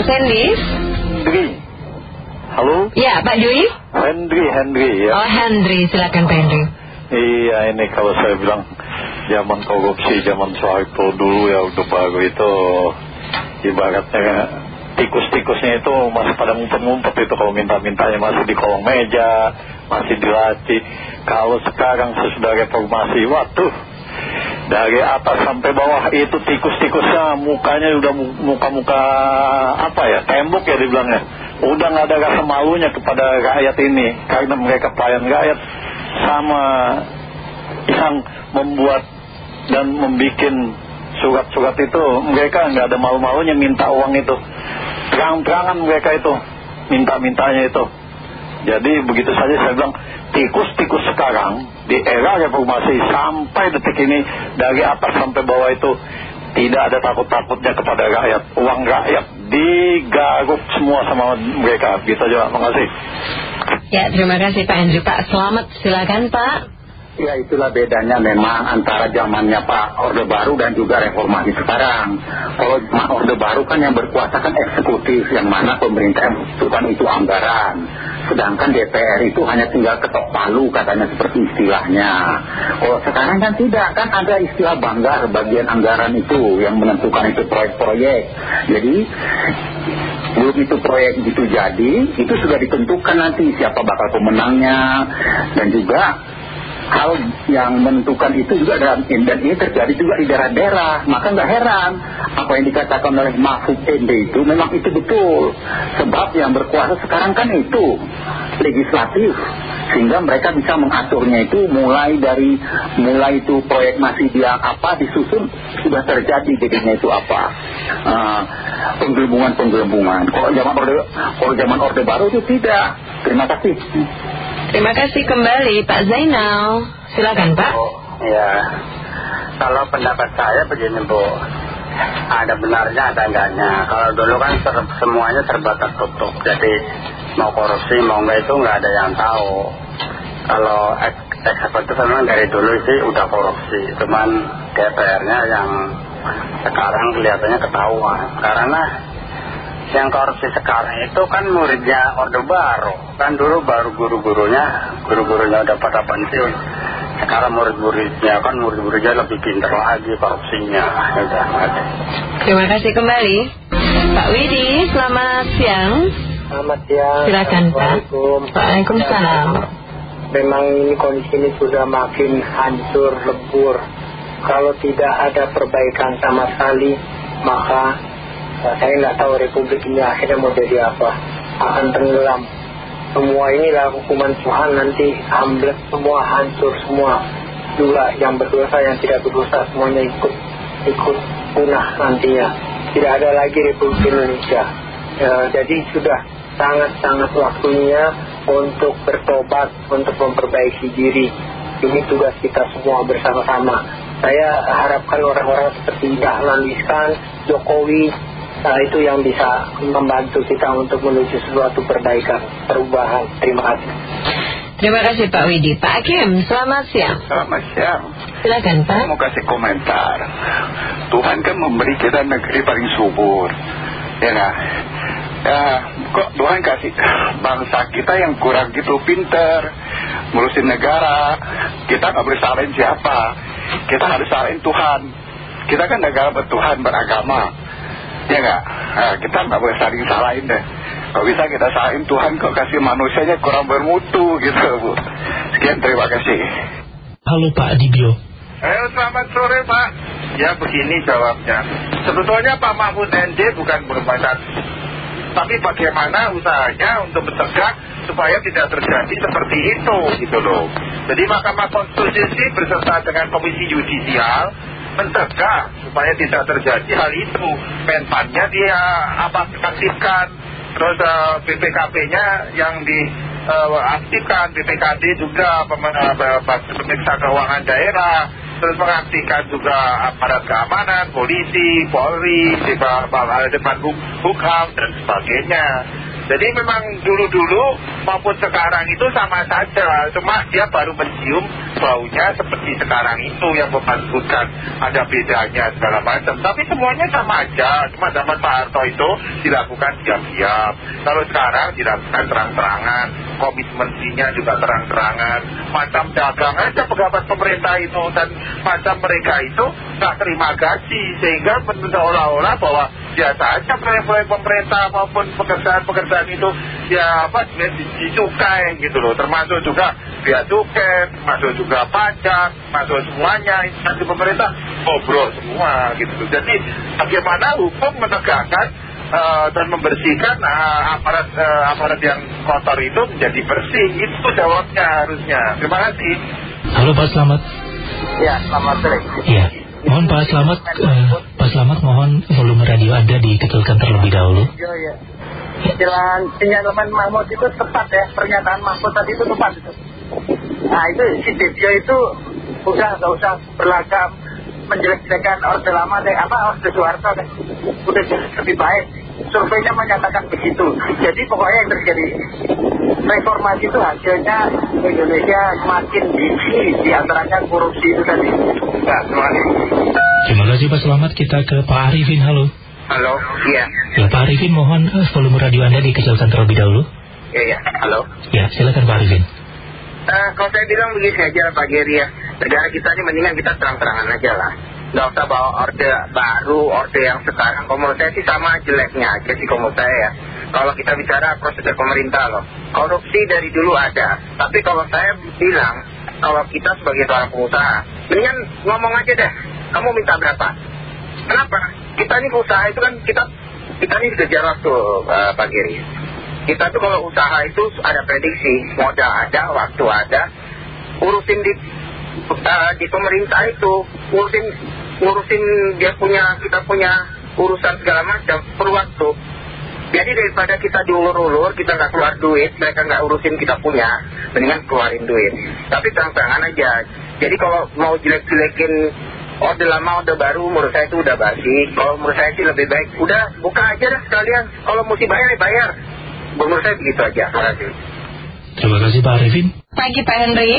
Pak Sendis Hendri. Halo? Ya Pak Dwi Hendri, Hendri ya. Oh Hendri silakan Pak Hendri Iya ini kalau saya bilang zaman korupsi, zaman Soeharto dulu ya udah baru itu ibaratnya tikus-tikusnya itu masih pada ngumpet-ngumpet itu kalau minta-mintanya masih di kolong meja, masih dilatih. Kalau sekarang sesudah reformasi, waduh dari atas sampai bawah itu tikus-tikusnya mukanya udah muka-muka apa ya, tembok ya dibilangnya. Udah nggak ada rasa malunya kepada rakyat ini karena mereka pelayan rakyat. Sama yang membuat dan membuat surat-surat itu mereka nggak ada malu-malunya minta uang itu. Terang-terangan mereka itu minta-mintanya itu jadi begitu saja saya bilang tikus-tikus sekarang di era reformasi sampai detik ini dari atas sampai bawah itu tidak ada takut-takutnya kepada rakyat. Uang rakyat digaruk semua sama mereka. Bisa juga makasih ya terima kasih Pak Andrew. Pak selamat. Silakan Pak Ya itulah bedanya memang antara zamannya Pak Orde Baru dan juga reformasi sekarang. Kalau zaman Orde Baru kan yang berkuasa kan eksekutif, yang mana pemerintah membutuhkan itu anggaran. Sedangkan DPR itu hanya tinggal ketok palu katanya seperti istilahnya. Kalau sekarang kan tidak, kan ada istilah banggar bagian anggaran itu yang menentukan itu proyek-proyek. Jadi belum itu proyek itu jadi, itu sudah ditentukan nanti siapa bakal pemenangnya dan juga hal yang menentukan itu juga dalam dan ini terjadi juga di daerah-daerah. Maka nggak heran apa yang dikatakan oleh Mahfud MD itu. Memang itu betul. Sebab yang berkuasa sekarang kan itu legislatif. Sehingga mereka bisa mengaturnya itu mulai dari mulai itu proyek masih dia apa disusun sudah terjadi jadinya itu apa. Uh, penggelembungan-penggelembungan. Kalau zaman orde kalau zaman orde baru itu tidak. Terima kasih Terima kasih kembali Pak Zainal. Silakan Pak. Ya, kalau pendapat saya begini Bu, ada benarnya ada enggaknya. Kalau dulu kan ser, semuanya serba tertutup, jadi mau korupsi mau enggak itu enggak ada yang tahu. Kalau eksekutif memang dari dulu sih udah korupsi, cuman DPR-nya yang sekarang kelihatannya ketahuan. Karena yang korupsi sekarang itu kan muridnya Orde Baru. Kan dulu baru guru-gurunya guru-gurunya udah pada pensiun. Sekarang murid-muridnya kan murid-muridnya lebih pintar lagi korupsinya. Udah terima kasih kembali. Pak Widi selamat siang. Selamat siang. Silakan Pak. Waalaikumsalam. Memang ini kondisi ini sudah makin hancur lebur kalau tidak ada perbaikan sama sekali maka Nah, saya nggak tahu republik ini akhirnya mau jadi apa. Akan tenggelam. Semua inilah hukuman Tuhan nanti ambles semua hancur semua. Juga yang berdosa yang tidak berdosa semuanya ikut ikut punah nantinya. Tidak ada lagi Republik Indonesia. Ya, jadi sudah sangat-sangat waktunya untuk bertobat untuk memperbaiki diri. Ini tugas kita semua bersama-sama. Saya harapkan orang-orang seperti Dahlan Iskan, Jokowi Nah itu yang bisa membantu kita untuk menuju sesuatu perbaikan, perubahan. Terima kasih. Terima kasih Pak Widi. Pak Hakim, selamat siang. Selamat siang. Silakan Pak. Saya mau kasih komentar. Tuhan kan memberi kita negeri paling subur. Ya nah. Ya, kok Tuhan kasih bangsa kita yang kurang gitu pinter ngurusin negara. Kita nggak boleh salahin siapa. Kita harus salahin Tuhan. Kita kan negara bertuhan, beragama. Ya nggak? Nah, kita nggak boleh saling salahin deh. Kalau bisa kita salahin Tuhan kok kasih manusianya kurang bermutu gitu Bu. Sekian terima kasih. Halo Pak Dibio. Halo selamat sore Pak. Ya begini jawabnya. Sebetulnya Pak Mahfud ND bukan merupakan tapi bagaimana usahanya untuk mencegah supaya tidak terjadi seperti itu gitu loh. Jadi Mahkamah Konstitusi berserta dengan Komisi Yudisial mencegah supaya tidak terjadi hal itu. Menpannya dia apa aktifkan, terus uh, eh, BPKP-nya yang diaktifkan, uh, BPKD juga pemeriksa keuangan daerah, terus mengaktifkan juga aparat keamanan, polisi, polri, depan hukum dan sebagainya. Jadi memang dulu-dulu maupun sekarang itu sama saja, cuma dia baru mencium baunya seperti sekarang itu yang sebutkan ada bedanya segala macam. Tapi semuanya sama aja. Cuma zaman Pak Harto itu dilakukan diam-diam. Kalau sekarang dilakukan terang-terangan. Komitmensinya juga terang-terangan. Macam dagang aja pejabat pemerintah itu. Dan macam mereka itu nggak terima gaji. Sehingga seolah-olah bahwa biasa aja proyek-proyek pemerintah maupun pekerjaan-pekerjaan itu ya apa dicukai gitu loh. Termasuk juga biaya cukai termasuk juga pajak masuk semuanya. Instansi pemerintah bobrol semua gitu jadi bagaimana hukum menegakkan uh, dan membersihkan uh, aparat uh, aparat yang kotor itu menjadi bersih? Itu jawabnya harusnya. Terima kasih. Halo Pak Selamat. Ya selamat sore. Iya Mohon Pak Selamat uh, Pak Selamat mohon volume radio Anda dikecilkan terlebih dahulu. Iya, iya. Jalan penyalaman Mahmud itu tepat ya, pernyataan Mahmud tadi itu tepat itu. Nah itu si Devio itu udah gak usah berlagak menjelek-jelekan Orde Lama deh, apa Orde Soeharto deh. Udah lebih baik. Surveinya menyatakan begitu. Jadi pokoknya yang terjadi reformasi itu hasilnya Indonesia semakin gizi di antaranya korupsi itu tadi. Nah, terima kasih. Terima kasih Pak Selamat Kita ke Pak Arifin Halo Halo Iya. Ya Pak Arifin mohon uh, volume radio Anda dikecilkan terlebih dahulu. Iya ya Halo. Ya silakan Pak Arifin. Eh, kalau saya bilang begini aja Pak Geri ya. Negara kita ini mendingan kita terang-terangan aja lah. Nggak usah bawa orde baru, orde yang sekarang. Kalau menurut saya sih sama jeleknya aja sih kalau menurut saya ya. Kalau kita bicara prosedur pemerintah loh. Korupsi dari dulu ada. Tapi kalau saya bilang Kalau kita sebagai seorang pengusaha Mendingan ngomong aja deh. Kamu minta berapa? Kenapa? Kita ini usaha itu kan kita Kita ini kejar waktu eh, Pak Giri. Kita tuh kalau usaha itu ada prediksi modal ada waktu ada urusin di uh, di pemerintah itu urusin ngurusin dia punya kita punya urusan segala macam perlu waktu. Jadi daripada kita diulur-ulur kita nggak keluar duit mereka nggak urusin kita punya mendingan keluarin duit. Tapi terang-terangan aja. Jadi kalau mau jelek-jelekin orde lama orde baru menurut saya itu udah basi kalau menurut saya sih lebih baik. Udah buka aja dah sekalian. Kalau mesti bayar ya bayar. Menurut saya begitu aja. Terima kasih. Terima kasih Pak Arifin. Pagi Pak Henry.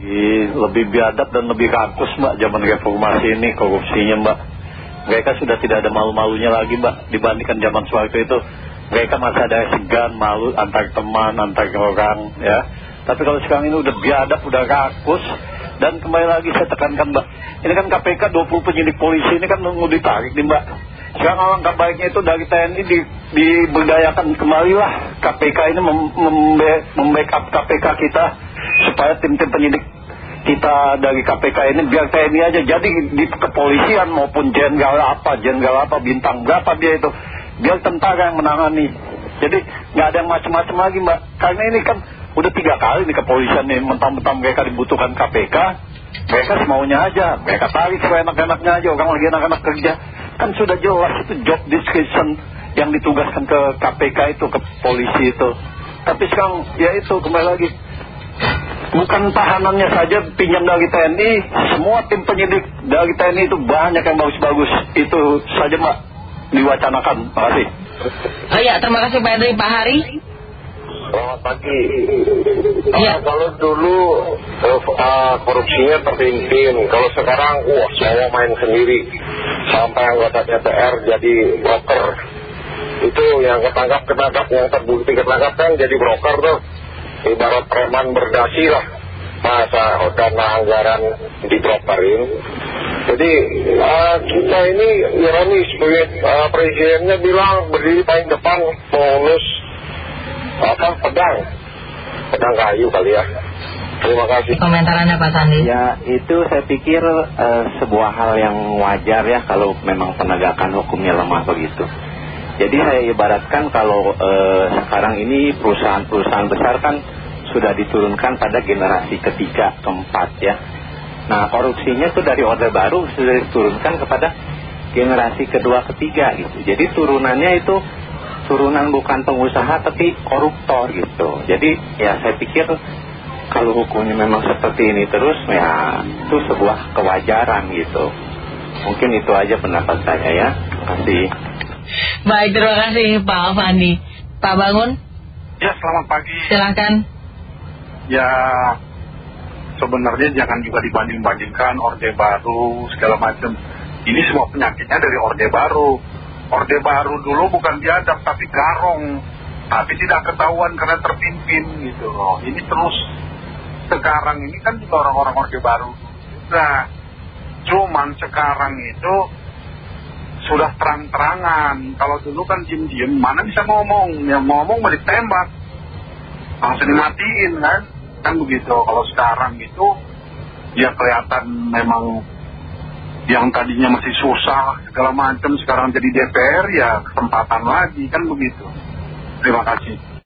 Ih, lebih biadab dan lebih rakus mbak zaman reformasi ini korupsinya mbak. Mereka sudah tidak ada malu-malunya lagi mbak dibandingkan zaman Soeharto itu. Mereka masih ada segan malu antar teman antar orang ya. Tapi kalau sekarang ini udah biadab udah rakus dan kembali lagi saya tekankan mbak. Ini kan KPK 20 penyidik polisi ini kan mau ditarik nih mbak. Sekarang alangkah baiknya itu dari TNI di, diberdayakan kembali lah. KPK ini mem, membackup KPK kita supaya tim-tim penyidik kita dari KPK ini biar TNI aja jadi di kepolisian maupun jenderal apa jenderal apa bintang berapa dia itu. Biar tentara yang menangani. Jadi nggak ada yang macam-macam lagi mbak. Karena ini kan udah tiga kali nih kepolisian nih mentang-mentang mereka dibutuhkan KPK mereka semaunya aja mereka tarik enak-enaknya aja orang lagi anak-anak kerja. Kan sudah jelas itu job description yang ditugaskan ke KPK itu ke polisi itu. Tapi sekarang ya itu kembali lagi. Bukan tahanannya saja pinjam dari TNI semua tim penyidik dari TNI itu banyak yang bagus-bagus. Itu saja mbak diwacanakan. Terima kasih. Oh ya terima kasih Pak Henry. Pak Hari Selamat pagi. Ah, kalau dulu eh, ah, korupsinya terpimpin, kalau sekarang wah semua main sendiri. Sampai anggota DPR jadi broker. Itu yang ketangkap ketangkap, yang terbukti ketangkap kan jadi broker tuh. Ibarat preman berdasi lah. Masa dana anggaran dibrokerin. Jadi ah, kita ini ironis, ah, presidennya bilang berdiri paling depan mengurus apa pedang pedang kayu kali ya terima kasih Komentar Anda Pak Sandi Ya itu saya pikir eh, sebuah hal yang wajar ya kalau memang penegakan hukumnya lemah begitu. Jadi saya ibaratkan kalau eh, sekarang ini perusahaan-perusahaan besar kan sudah diturunkan pada generasi ketiga, keempat ya. Nah korupsinya itu dari orde baru sudah diturunkan kepada generasi kedua, ketiga gitu. Jadi turunannya itu turunan bukan pengusaha tapi koruptor gitu. Jadi ya saya pikir kalau hukumnya memang seperti ini terus ya itu sebuah kewajaran gitu. Mungkin itu aja pendapat saya ya. Terima kasih. Baik terima kasih Pak Fandi Pak Bangun Ya selamat pagi silakan Ya sebenarnya jangan juga dibanding-bandingkan Orde Baru segala macam. Ini semua penyakitnya dari Orde Baru. Orde Baru dulu bukan biadab tapi garong. Tapi tidak ketahuan karena terpimpin gitu loh. Ini terus sekarang ini kan juga orang-orang Orde Baru. Nah, cuman sekarang itu sudah terang-terangan. Kalau dulu kan diem-diem, mana bisa ngomong? Yang ngomong mau ditembak. Langsung dimatiin kan? Kan begitu. Kalau sekarang itu, ya kelihatan memang yang tadinya masih susah segala macam sekarang jadi DPR ya kesempatan lagi kan begitu. Terima kasih.